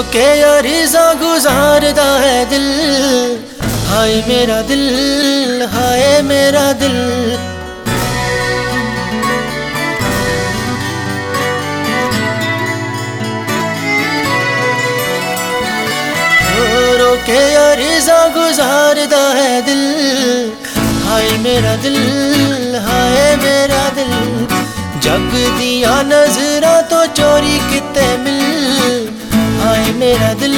के अरिजा गुजारदा है दिल। हाय मेरा दिल, हाय मेरा दिल। रो के अरिजा गुजारदा है दिल। हाय मेरा दिल, हाय मेरा दिल। जग दिया नजरा तो चोरी किते मिल। ਮੇਰਾ ਦਿਲ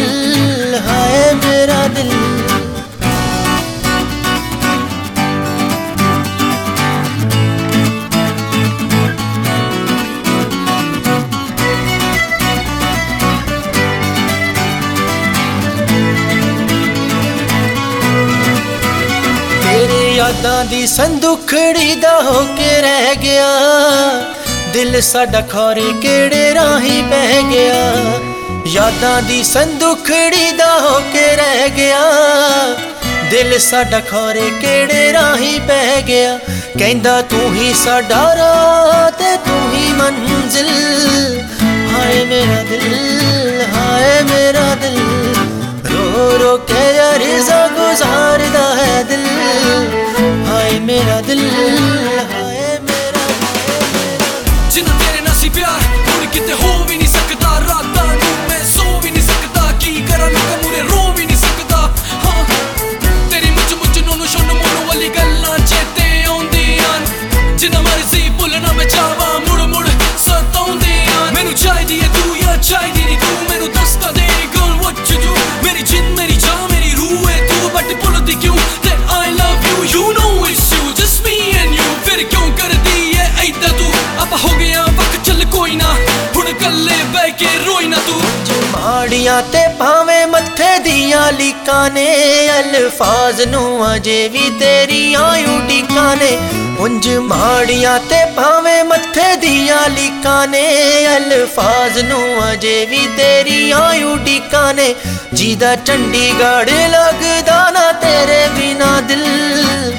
ਹਾਏ ਮੇਰਾ ਦਿਲ ਯਾਦਾਂ ਦੀ ਸੰਦੂਖੜੀ ਦਾ ਹੋ ਕੇ ਰਹਿ ਗਿਆ ਦਿਲ ਸਾਡਾ ਖੋਰੇ ਕਿਹੜੇ ਰਾਹੀ ਬਹਿ ਗਿਆ ਯਾਦਾਂ ਦੀ ਸੰਦੂਖੜੀ ਦਾ ਹੋ ਕੇ ਰਹਿ ਗਿਆ ਦਿਲ ਸਾਡਾ ਖੋਰੇ ਕਿਹੜੇ ਰਾਹੀ ਪੈ ਗਿਆ ਕਹਿੰਦਾ ਤੂੰ ਹੀ ਸਾਡਾ ਰਾਹ ਤੇ ਤੂੰ ਹੀ ਮੰਜ਼ਿਲ ਹਾਏ ਮੇਰਾ ਦਿਲ ਹਾਏ ਮੇਰਾ ਦਿਲ ਰੋ ਰੋ ਕੇ ਅਰਜ਼ਾ ਗੁਜ਼ਾਰਦਾ ਹੈ ਦਿਲ ਹਾਏ ਮੇਰਾ ਦਿਲ ਦੁਨੀਆ ਤੇ ਭਾਵੇਂ ਮੱਥੇ ਦੀਆਂ ਲੀਕਾਂ ਨੇ, ਅਲਫਾਜ਼ ਨੂੰ ਅਜੇ ਵੀ ਤੇਰੀਆਂ ਉਡੀਕਾਂ ਨੇ। ਉੰਜ ਮਾੜੀਆਂ ਤੇ ਭਾਵੇਂ ਮੱਥੇ ਦੀਆਂ ਲੀਕਾਂ ਨੇ, ਅਲਫਾਜ਼ ਨੂੰ ਅਜੇ ਵੀ ਤੇਰੀਆਂ ਉਡੀਕਾਂ ਨੇ। ਜੀਦਾ ਚੰਡੀਗੜ੍ਹ ਲੱਗਦਾ ਨਾ ਤੇਰੇ ਬਿਨਾ ਦਿਲ।